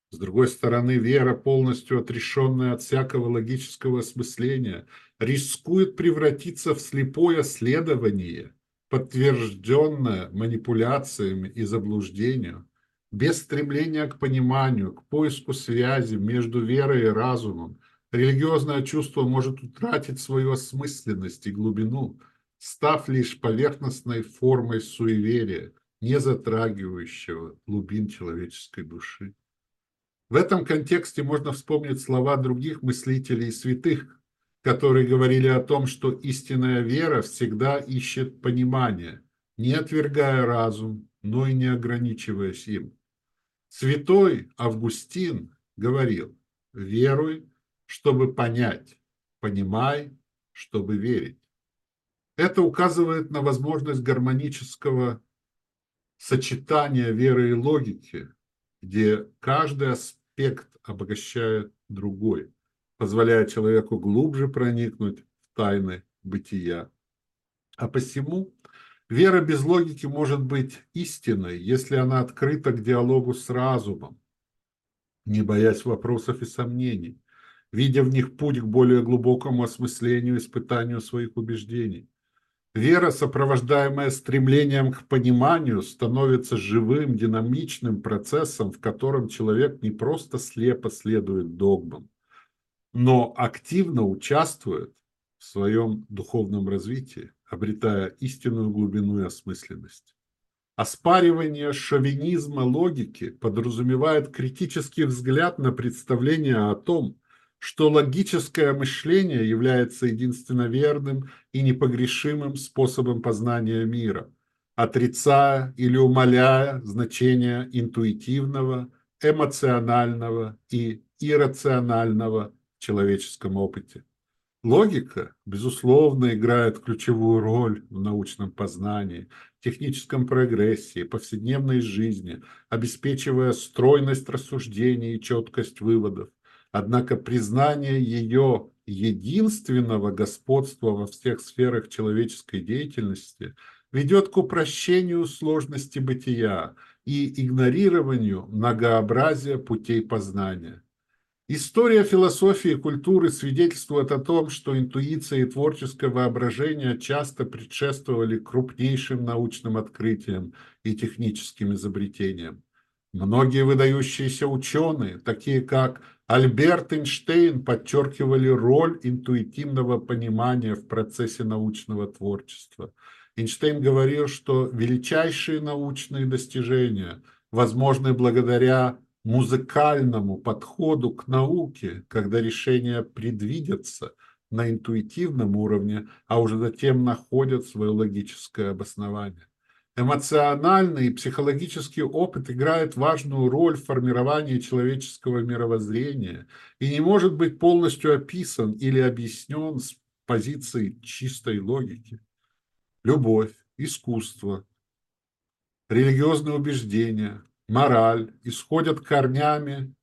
С другой стороны, вера, полностью отрешенная от всякого логического осмысления, рискует превратиться в слепое следование, подтвержденное манипуляциями и заблуждением, без стремления к пониманию, к поиску связи между верой и разумом. Религиозное чувство может утратить свою осмысленность и глубину, став лишь поверхностной формой суеверия, не затрагивающего глубин человеческой души. В этом контексте можно вспомнить слова других мыслителей и святых, которые говорили о том, что истинная вера всегда ищет понимание, не отвергая разум, но и не ограничиваясь им. Святой Августин говорил, веруй, чтобы понять, понимай, чтобы верить. Это указывает на возможность гармонического сочетания веры и логики, где каждый аспект обогащает другой, позволяя человеку глубже проникнуть в тайны бытия. А посему вера без логики может быть истинной, если она открыта к диалогу с разумом, не боясь вопросов и сомнений, видя в них путь к более глубокому осмыслению и испытанию своих убеждений. Вера, сопровождаемая стремлением к пониманию, становится живым, динамичным процессом, в котором человек не просто слепо следует догмам, но активно участвует в своем духовном развитии, обретая истинную глубину и осмысленность. Оспаривание шовинизма логики подразумевает критический взгляд на представление о том, что логическое мышление является единственно верным и непогрешимым способом познания мира, отрицая или умаляя значение интуитивного, эмоционального и иррационального в человеческом опыте. Логика, безусловно, играет ключевую роль в научном познании, техническом прогрессе, повседневной жизни, обеспечивая стройность рассуждений и четкость выводов. Однако признание ее единственного господства во всех сферах человеческой деятельности ведет к упрощению сложности бытия и игнорированию многообразия путей познания. История философии и культуры свидетельствует о том, что интуиция и творческое воображение часто предшествовали крупнейшим научным открытиям и техническим изобретениям. Многие выдающиеся ученые, такие как Альберт Эйнштейн, подчеркивали роль интуитивного понимания в процессе научного творчества. Эйнштейн говорил, что величайшие научные достижения возможны благодаря музыкальному подходу к науке, когда решения предвидятся на интуитивном уровне, а уже затем находят свое логическое обоснование. Эмоциональный и психологический опыт играет важную роль в формировании человеческого мировоззрения и не может быть полностью описан или объяснен с позиции чистой логики. Любовь, искусство, религиозные убеждения, мораль исходят корнями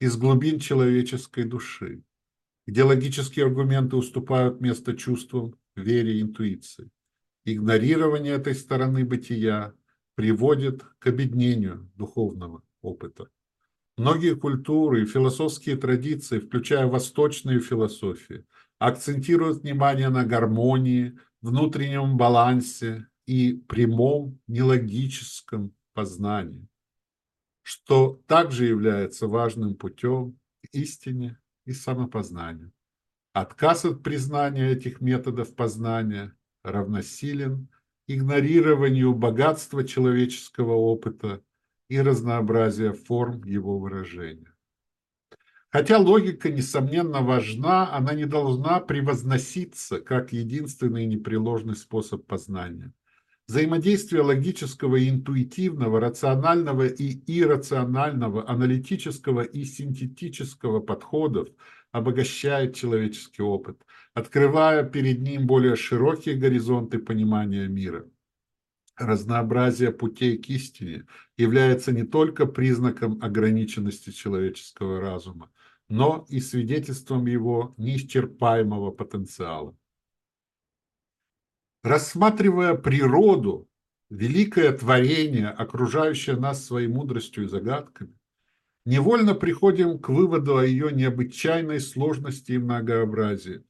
из глубин человеческой души, где логические аргументы уступают место чувствам, вере и интуиции. Игнорирование этой стороны бытия приводит к обеднению духовного опыта. Многие культуры и философские традиции, включая восточную философию, акцентируют внимание на гармонии, внутреннем балансе и прямом нелогическом познании, что также является важным путем к истине и самопознанию. Отказ от признания этих методов познания равносилен игнорированию богатства человеческого опыта и разнообразия форм его выражения. Хотя логика, несомненно, важна, она не должна превозноситься как единственный непреложный способ познания. Взаимодействие логического и интуитивного, рационального и иррационального, аналитического и синтетического подходов обогащает человеческий опыт, открывая перед ним более широкие горизонты понимания мира. Разнообразие путей к истине является не только признаком ограниченности человеческого разума, но и свидетельством его неисчерпаемого потенциала. Рассматривая природу, великое творение, окружающее нас своей мудростью и загадками, невольно приходим к выводу о ее необычайной сложности и многообразии.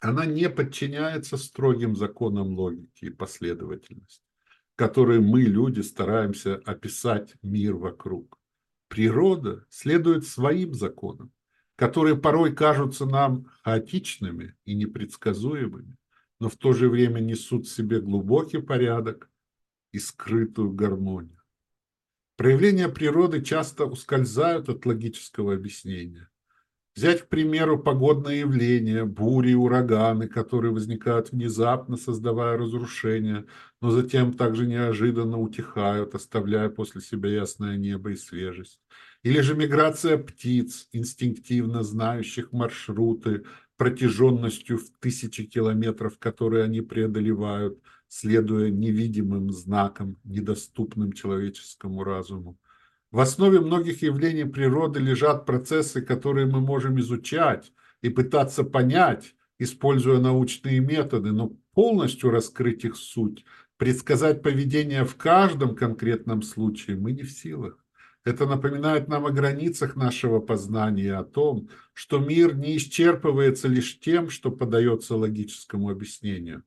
Она не подчиняется строгим законам логики и последовательности, которые мы, люди, стараемся описать мир вокруг. Природа следует своим законам, которые порой кажутся нам хаотичными и непредсказуемыми, но в то же время несут в себе глубокий порядок и скрытую гармонию. Проявления природы часто ускользают от логического объяснения. Взять, к примеру, погодные явления, бури ураганы, которые возникают внезапно, создавая разрушения, но затем также неожиданно утихают, оставляя после себя ясное небо и свежесть. Или же миграция птиц, инстинктивно знающих маршруты, протяженностью в тысячи километров, которые они преодолевают – следуя невидимым знакам, недоступным человеческому разуму. В основе многих явлений природы лежат процессы, которые мы можем изучать и пытаться понять, используя научные методы, но полностью раскрыть их суть, предсказать поведение в каждом конкретном случае мы не в силах. Это напоминает нам о границах нашего познания, о том, что мир не исчерпывается лишь тем, что подается логическому объяснению.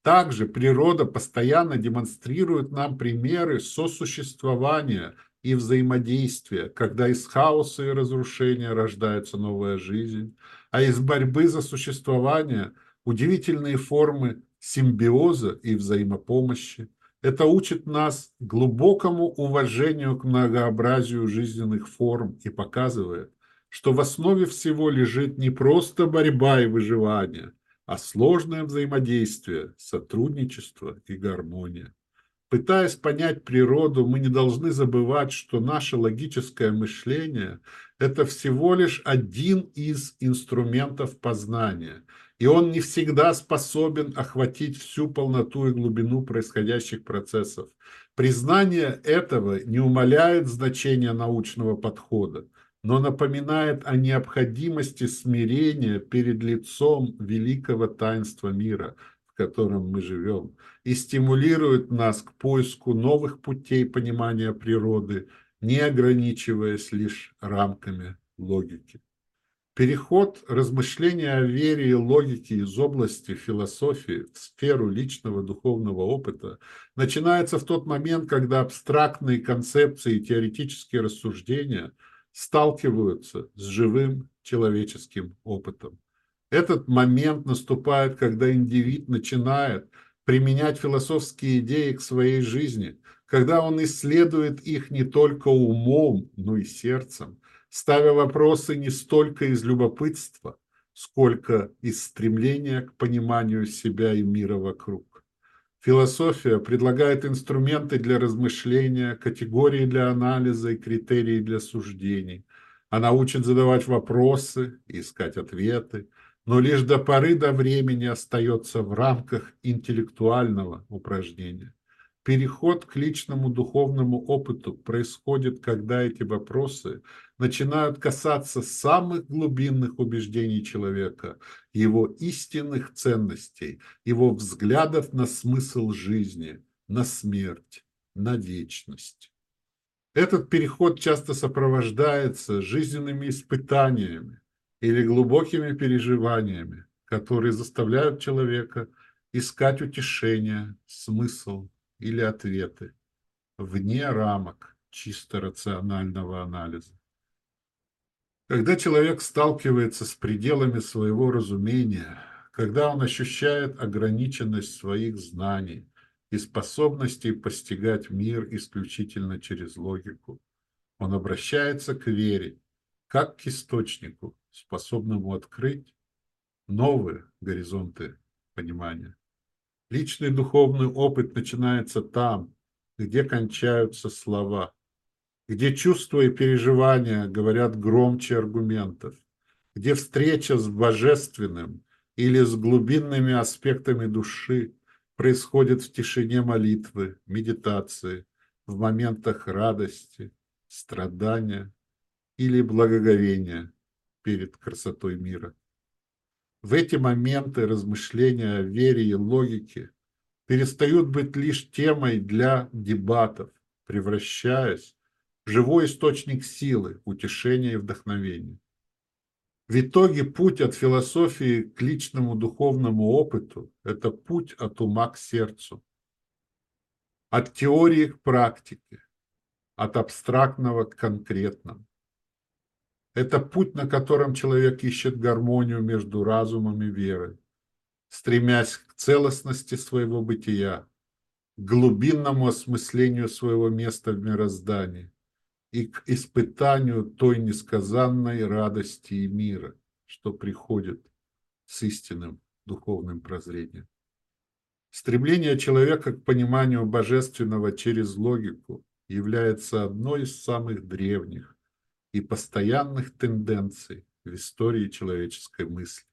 Также природа постоянно демонстрирует нам примеры сосуществования и взаимодействия, когда из хаоса и разрушения рождается новая жизнь, а из борьбы за существование удивительные формы симбиоза и взаимопомощи. Это учит нас глубокому уважению к многообразию жизненных форм и показывает, что в основе всего лежит не просто борьба и выживание – а сложное взаимодействие, сотрудничество и гармония. Пытаясь понять природу, мы не должны забывать, что наше логическое мышление – это всего лишь один из инструментов познания, и он не всегда способен охватить всю полноту и глубину происходящих процессов. Признание этого не умаляет значения научного подхода, но напоминает о необходимости смирения перед лицом великого таинства мира, в котором мы живем, и стимулирует нас к поиску новых путей понимания природы, не ограничиваясь лишь рамками логики. Переход размышления о вере и логике из области философии в сферу личного духовного опыта начинается в тот момент, когда абстрактные концепции и теоретические рассуждения – сталкиваются с живым человеческим опытом. Этот момент наступает, когда индивид начинает применять философские идеи к своей жизни, когда он исследует их не только умом, но и сердцем, ставя вопросы не столько из любопытства, сколько из стремления к пониманию себя и мира вокруг. Философия предлагает инструменты для размышления, категории для анализа и критерии для суждений. Она учит задавать вопросы, искать ответы, но лишь до поры до времени остается в рамках интеллектуального упражнения. Переход к личному духовному опыту происходит, когда эти вопросы начинают касаться самых глубинных убеждений человека, его истинных ценностей, его взглядов на смысл жизни, на смерть, на вечность. Этот переход часто сопровождается жизненными испытаниями или глубокими переживаниями, которые заставляют человека искать утешение, смысл, или ответы вне рамок чисто рационального анализа. Когда человек сталкивается с пределами своего разумения, когда он ощущает ограниченность своих знаний и способностей постигать мир исключительно через логику, он обращается к вере, как к источнику, способному открыть новые горизонты понимания. Личный духовный опыт начинается там, где кончаются слова, где чувства и переживания говорят громче аргументов, где встреча с божественным или с глубинными аспектами души происходит в тишине молитвы, медитации, в моментах радости, страдания или благоговения перед красотой мира. В эти моменты размышления о вере и логике перестают быть лишь темой для дебатов, превращаясь в живой источник силы, утешения и вдохновения. В итоге путь от философии к личному духовному опыту – это путь от ума к сердцу, от теории к практике, от абстрактного к конкретному. Это путь, на котором человек ищет гармонию между разумом и верой, стремясь к целостности своего бытия, к глубинному осмыслению своего места в мироздании и к испытанию той несказанной радости и мира, что приходит с истинным духовным прозрением. Стремление человека к пониманию божественного через логику является одной из самых древних и постоянных тенденций в истории человеческой мысли.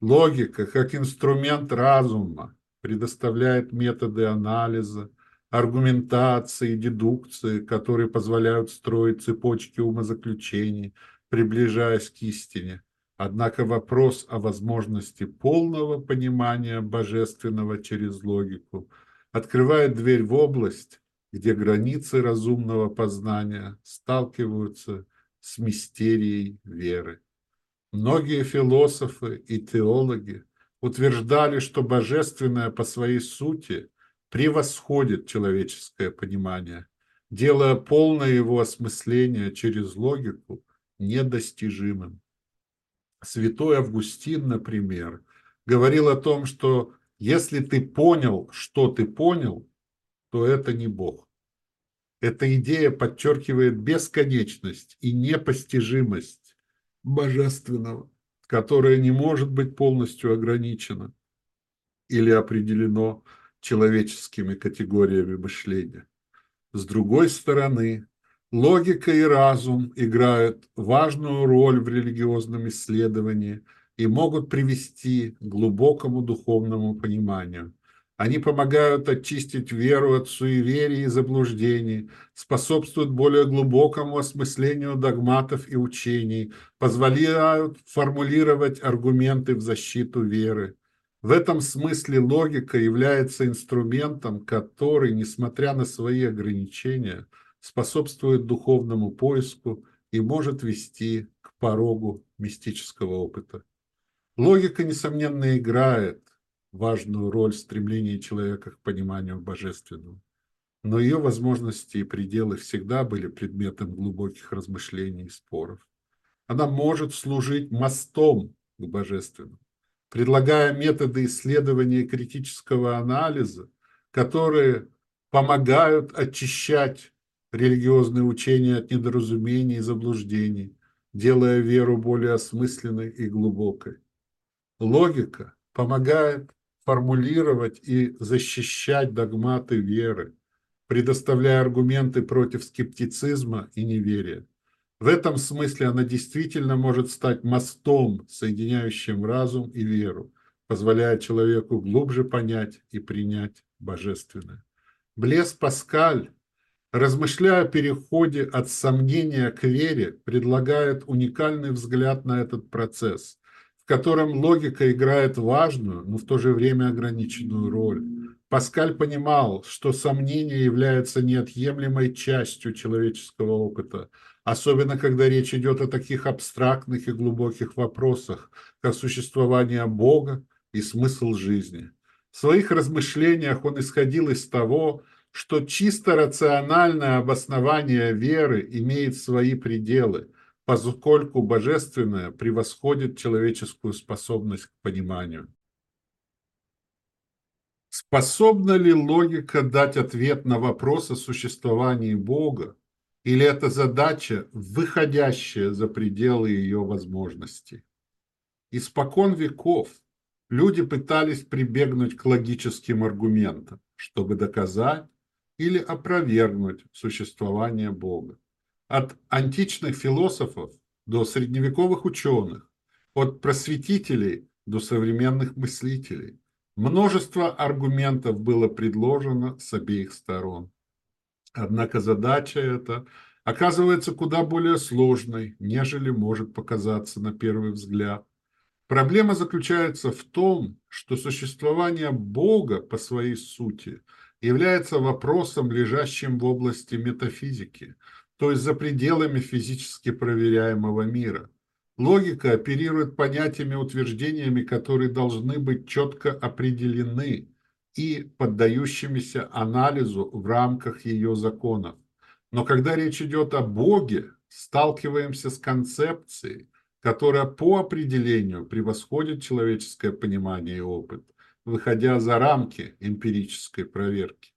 Логика, как инструмент разума, предоставляет методы анализа, аргументации, дедукции, которые позволяют строить цепочки умозаключений, приближаясь к истине. Однако вопрос о возможности полного понимания божественного через логику открывает дверь в область, где границы разумного познания сталкиваются с мистерией веры. Многие философы и теологи утверждали, что божественное по своей сути превосходит человеческое понимание, делая полное его осмысление через логику недостижимым. Святой Августин, например, говорил о том, что если ты понял, что ты понял, то это не Бог. Эта идея подчеркивает бесконечность и непостижимость божественного, которое не может быть полностью ограничено или определено человеческими категориями мышления. С другой стороны, логика и разум играют важную роль в религиозном исследовании и могут привести к глубокому духовному пониманию. Они помогают очистить веру от суеверий и заблуждений, способствуют более глубокому осмыслению догматов и учений, позволяют формулировать аргументы в защиту веры. В этом смысле логика является инструментом, который, несмотря на свои ограничения, способствует духовному поиску и может вести к порогу мистического опыта. Логика, несомненно, играет важную роль в стремлении человека к пониманию божественного. Но ее возможности и пределы всегда были предметом глубоких размышлений и споров. Она может служить мостом к божественному, предлагая методы исследования критического анализа, которые помогают очищать религиозные учения от недоразумений и заблуждений, делая веру более осмысленной и глубокой. Логика помогает формулировать и защищать догматы веры, предоставляя аргументы против скептицизма и неверия. В этом смысле она действительно может стать мостом, соединяющим разум и веру, позволяя человеку глубже понять и принять божественное. Блес Паскаль, размышляя о переходе от сомнения к вере, предлагает уникальный взгляд на этот процесс – котором логика играет важную, но в то же время ограниченную роль. Паскаль понимал, что сомнение является неотъемлемой частью человеческого опыта, особенно когда речь идет о таких абстрактных и глубоких вопросах, как существование Бога и смысл жизни. В своих размышлениях он исходил из того, что чисто рациональное обоснование веры имеет свои пределы – поскольку божественное превосходит человеческую способность к пониманию. Способна ли логика дать ответ на вопрос о существовании Бога, или это задача, выходящая за пределы ее возможностей? Испокон веков люди пытались прибегнуть к логическим аргументам, чтобы доказать или опровергнуть существование Бога. От античных философов до средневековых ученых от просветителей до современных мыслителей. Множество аргументов было предложено с обеих сторон. Однако задача эта оказывается куда более сложной, нежели может показаться на первый взгляд. Проблема заключается в том, что существование Бога по своей сути является вопросом, лежащим в области метафизики, то есть за пределами физически проверяемого мира – Логика оперирует понятиями, утверждениями, которые должны быть четко определены и поддающимися анализу в рамках ее законов. Но когда речь идет о Боге, сталкиваемся с концепцией, которая по определению превосходит человеческое понимание и опыт, выходя за рамки эмпирической проверки.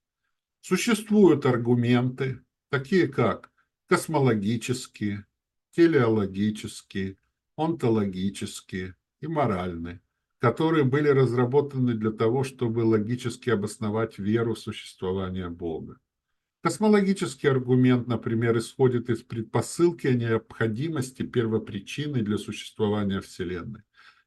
Существуют аргументы, такие как космологические, телеологические, онтологические и моральные, которые были разработаны для того, чтобы логически обосновать веру в существование Бога. Космологический аргумент, например, исходит из предпосылки о необходимости первопричины для существования Вселенной.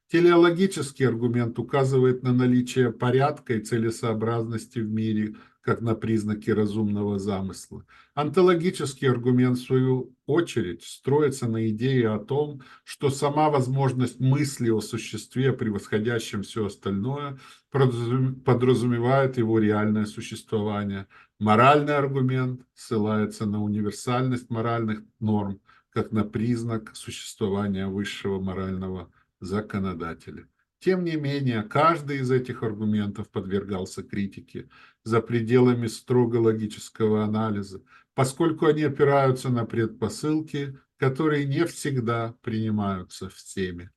Телеологический аргумент указывает на наличие порядка и целесообразности в мире как на признаки разумного замысла. Антологический аргумент, в свою очередь, строится на идее о том, что сама возможность мысли о существе, превосходящем все остальное, подразумевает его реальное существование. Моральный аргумент ссылается на универсальность моральных норм, как на признак существования высшего морального законодателя. Тем не менее, каждый из этих аргументов подвергался критике за пределами строго логического анализа, поскольку они опираются на предпосылки, которые не всегда принимаются всеми.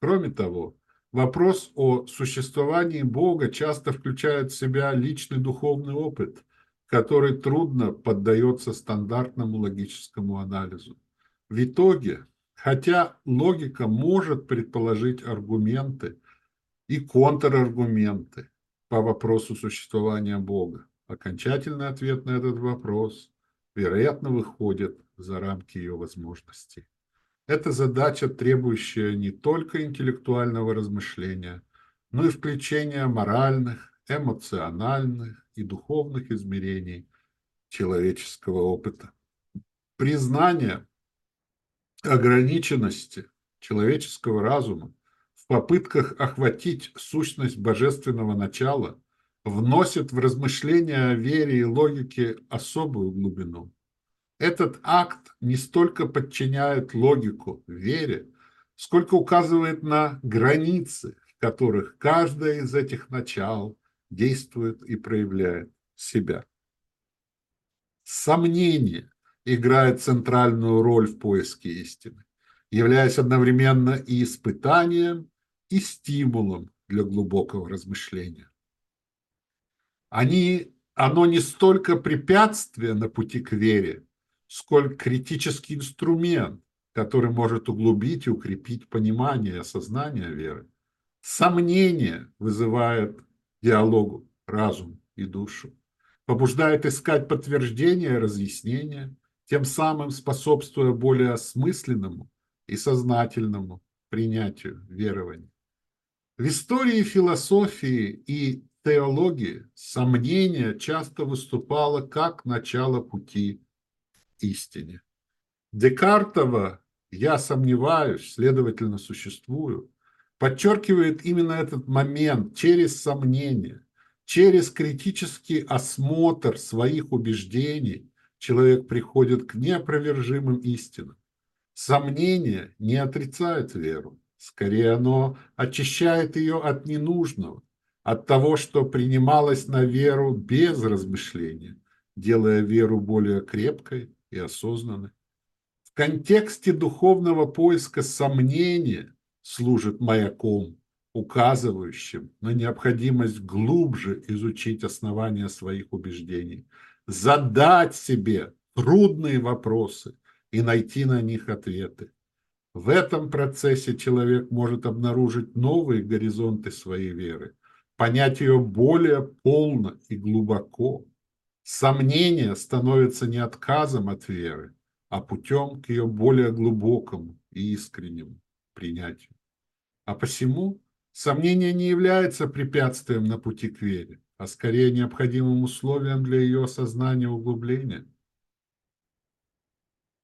Кроме того, вопрос о существовании Бога часто включает в себя личный духовный опыт, который трудно поддается стандартному логическому анализу. В итоге Хотя логика может предположить аргументы и контраргументы по вопросу существования Бога. Окончательный ответ на этот вопрос, вероятно, выходит за рамки ее возможностей. Это задача, требующая не только интеллектуального размышления, но и включения моральных, эмоциональных и духовных измерений человеческого опыта. Признание ограниченности человеческого разума в попытках охватить сущность божественного начала вносит в размышления о вере и логике особую глубину. Этот акт не столько подчиняет логику вере, сколько указывает на границы, в которых каждое из этих начал действует и проявляет себя. Сомнение играет центральную роль в поиске истины, являясь одновременно и испытанием, и стимулом для глубокого размышления. Они, оно не столько препятствие на пути к вере, сколько критический инструмент, который может углубить и укрепить понимание и осознание веры. Сомнение вызывает диалогу разум и душу, побуждает искать подтверждение и разъяснение – тем самым способствуя более осмысленному и сознательному принятию верований. В истории философии и теологии сомнение часто выступало как начало пути истине. Декартова «я сомневаюсь, следовательно, существую» подчеркивает именно этот момент через сомнение, через критический осмотр своих убеждений – человек приходит к неопровержимым истинам. Сомнение не отрицает веру, скорее оно очищает ее от ненужного, от того, что принималось на веру без размышления, делая веру более крепкой и осознанной. В контексте духовного поиска сомнения служит маяком, указывающим на необходимость глубже изучить основания своих убеждений – задать себе трудные вопросы и найти на них ответы. В этом процессе человек может обнаружить новые горизонты своей веры, понять ее более полно и глубоко. Сомнение становится не отказом от веры, а путем к ее более глубокому и искреннему принятию. А посему сомнение не является препятствием на пути к вере, а скорее необходимым условием для ее осознания углубления.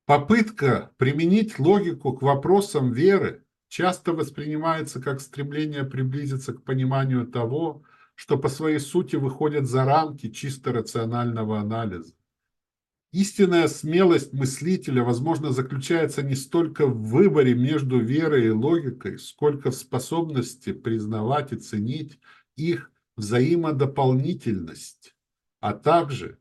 Попытка применить логику к вопросам веры часто воспринимается как стремление приблизиться к пониманию того, что по своей сути выходит за рамки чисто рационального анализа. Истинная смелость мыслителя, возможно, заключается не столько в выборе между верой и логикой, сколько в способности признавать и ценить их взаимодополнительность, а также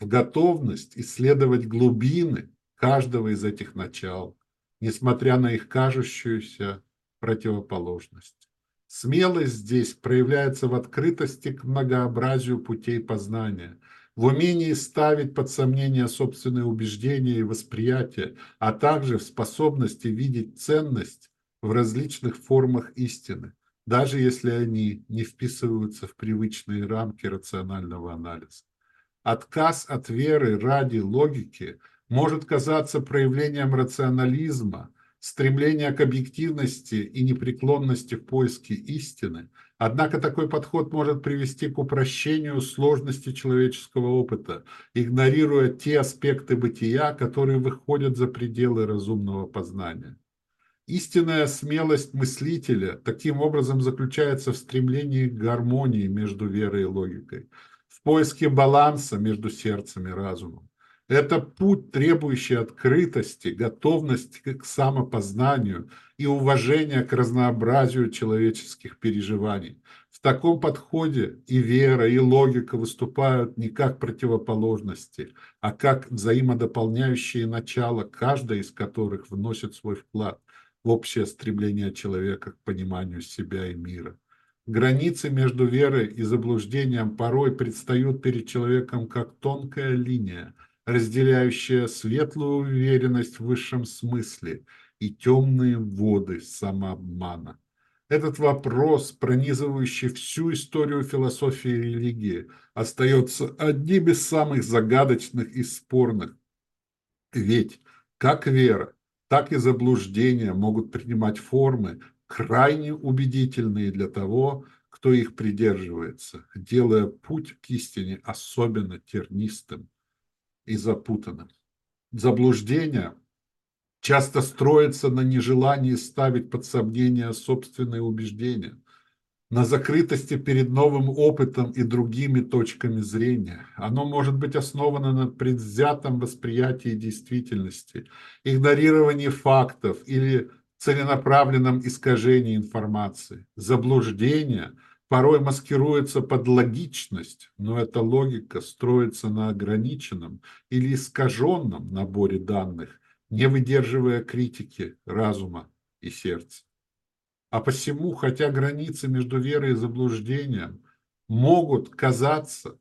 в готовность исследовать глубины каждого из этих начал, несмотря на их кажущуюся противоположность. Смелость здесь проявляется в открытости к многообразию путей познания, в умении ставить под сомнение собственные убеждения и восприятия, а также в способности видеть ценность в различных формах истины, даже если они не вписываются в привычные рамки рационального анализа. Отказ от веры ради логики может казаться проявлением рационализма, стремления к объективности и непреклонности в поиске истины, однако такой подход может привести к упрощению сложности человеческого опыта, игнорируя те аспекты бытия, которые выходят за пределы разумного познания. Истинная смелость мыслителя таким образом заключается в стремлении к гармонии между верой и логикой, в поиске баланса между сердцем и разумом. Это путь, требующий открытости, готовности к самопознанию и уважения к разнообразию человеческих переживаний. В таком подходе и вера, и логика выступают не как противоположности, а как взаимодополняющие начала, каждая из которых вносит свой вклад общее стремление человека к пониманию себя и мира. Границы между верой и заблуждением порой предстают перед человеком как тонкая линия, разделяющая светлую уверенность в высшем смысле и темные воды самообмана. Этот вопрос, пронизывающий всю историю философии и религии, остается одним из самых загадочных и спорных. Ведь как вера, так и заблуждения могут принимать формы, крайне убедительные для того, кто их придерживается, делая путь к истине особенно тернистым и запутанным. Заблуждение часто строится на нежелании ставить под сомнение собственные убеждения, на закрытости перед новым опытом и другими точками зрения. Оно может быть основано на предвзятом восприятии действительности, игнорировании фактов или целенаправленном искажении информации. Заблуждение порой маскируется под логичность, но эта логика строится на ограниченном или искаженном наборе данных, не выдерживая критики разума и сердца. А посему, хотя границы между верой и заблуждением могут казаться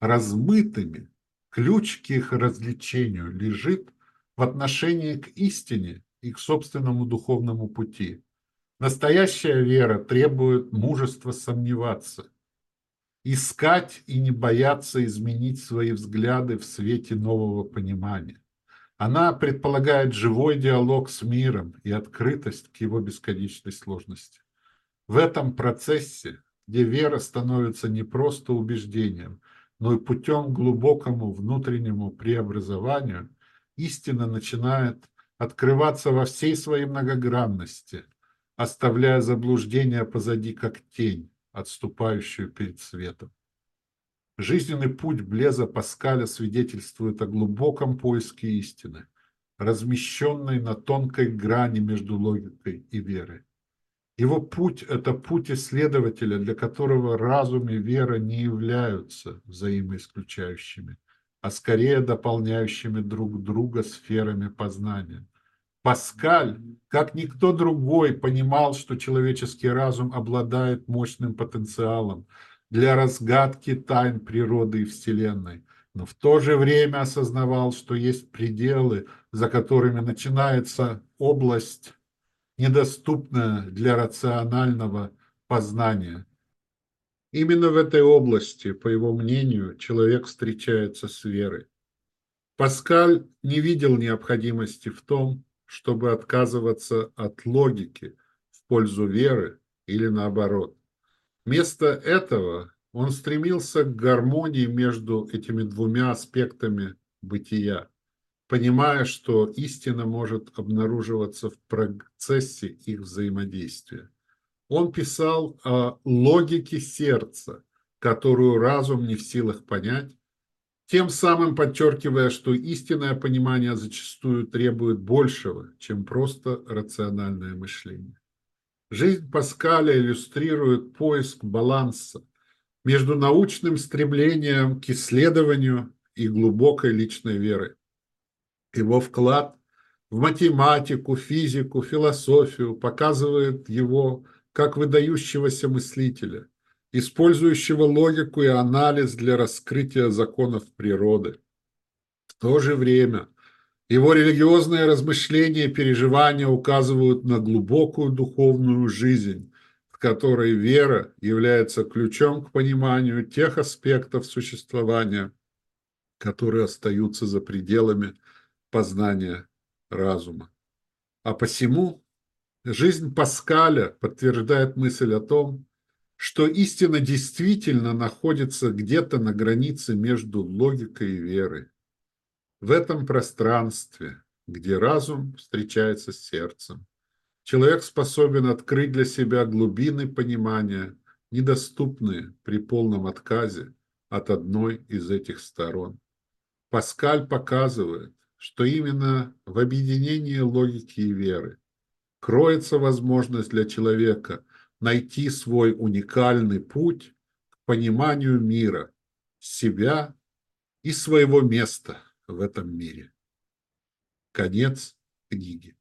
размытыми, ключ к их развлечению лежит в отношении к истине и к собственному духовному пути. Настоящая вера требует мужества сомневаться, искать и не бояться изменить свои взгляды в свете нового понимания. Она предполагает живой диалог с миром и открытость к его бесконечной сложности. В этом процессе, где вера становится не просто убеждением, но и путем глубокому внутреннему преобразованию, истина начинает открываться во всей своей многогранности, оставляя заблуждение позади как тень, отступающую перед светом. Жизненный путь Блеза Паскаля свидетельствует о глубоком поиске истины, размещенной на тонкой грани между логикой и верой. Его путь – это путь исследователя, для которого разум и вера не являются взаимоисключающими, а скорее дополняющими друг друга сферами познания. Паскаль, как никто другой, понимал, что человеческий разум обладает мощным потенциалом – для разгадки тайн природы и Вселенной, но в то же время осознавал, что есть пределы, за которыми начинается область, недоступная для рационального познания. Именно в этой области, по его мнению, человек встречается с верой. Паскаль не видел необходимости в том, чтобы отказываться от логики в пользу веры или наоборот. Вместо этого он стремился к гармонии между этими двумя аспектами бытия, понимая, что истина может обнаруживаться в процессе их взаимодействия. Он писал о логике сердца, которую разум не в силах понять, тем самым подчеркивая, что истинное понимание зачастую требует большего, чем просто рациональное мышление. Жизнь Паскаля иллюстрирует поиск баланса между научным стремлением к исследованию и глубокой личной верой. Его вклад в математику, физику, философию показывает его как выдающегося мыслителя, использующего логику и анализ для раскрытия законов природы. В то же время его религиозные размышления и переживания указывают на глубокую духовную жизнь, в которой вера является ключом к пониманию тех аспектов существования, которые остаются за пределами познания разума. А посему жизнь Паскаля подтверждает мысль о том, что истина действительно находится где-то на границе между логикой и верой. В этом пространстве, где разум встречается с сердцем, человек способен открыть для себя глубины понимания, недоступные при полном отказе от одной из этих сторон. Паскаль показывает, что именно в объединении логики и веры кроется возможность для человека найти свой уникальный путь к пониманию мира, себя и своего места в этом мире. Конец книги.